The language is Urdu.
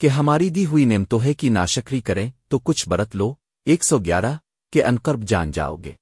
کہ ہماری دی ہوئی نعمتوں ہے کی ناشکری کریں، تو کچھ برت لو، ایک سو گیارہ کے انقرب جان جاؤ گے